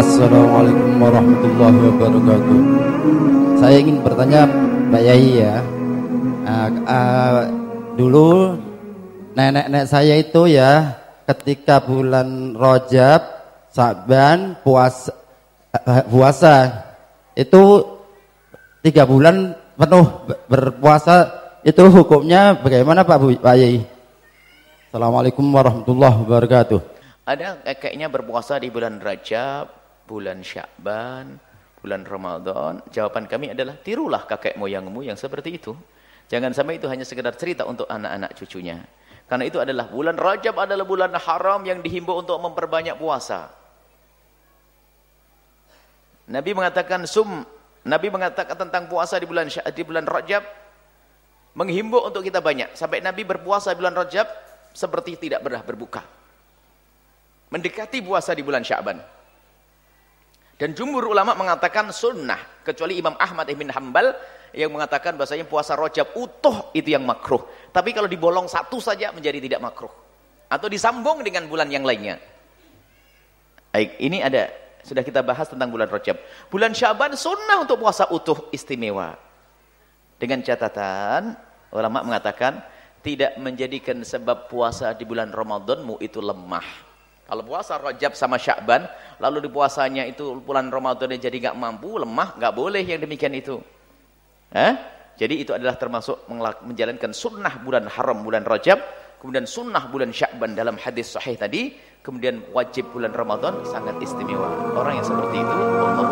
Assalamualaikum warahmatullahi wabarakatuh. Saya ingin bertanya Pak Yai ya. Uh, uh, Dulu nenek-nenek saya itu ya Ketika bulan Rojab, Saban, puasa, uh, puasa Itu tiga bulan penuh berpuasa Itu hukumnya bagaimana Pak, Bu, Pak Yai? Assalamualaikum warahmatullahi wabarakatuh. Ada kakeknya berpuasa di bulan Rajab, bulan Syakban, bulan Ramadan. Jawaban kami adalah tirulah kakek moyangmu yang seperti itu. Jangan sampai itu hanya sekedar cerita untuk anak-anak cucunya. Karena itu adalah bulan Rajab adalah bulan haram yang dihimbau untuk memperbanyak puasa. Nabi mengatakan sum, Nabi mengatakan tentang puasa di bulan di bulan Rajab menghimbau untuk kita banyak. Sampai Nabi berpuasa di bulan Rajab seperti tidak pernah berbuka. Mendekati puasa di bulan Syaban. Dan jumhur ulama mengatakan sunnah. Kecuali Imam Ahmad ibn Hanbal yang mengatakan bahasanya puasa Rajab utuh itu yang makruh. Tapi kalau dibolong satu saja menjadi tidak makruh. Atau disambung dengan bulan yang lainnya. Baik, ini ada. Sudah kita bahas tentang bulan Rajab. Bulan Syaban sunnah untuk puasa utuh istimewa. Dengan catatan, ulama mengatakan, tidak menjadikan sebab puasa di bulan Ramadanmu itu lemah. Kalau puasa Rajab sama Syakban, lalu di puasanya itu bulan Ramadan jadi nggak mampu, lemah, nggak boleh yang demikian itu. Eh? Jadi itu adalah termasuk menjalankan sunnah bulan haram bulan Rajab, kemudian sunnah bulan Syakban dalam hadis sahih tadi, kemudian wajib bulan Ramadan sangat istimewa. Orang yang seperti itu, Allah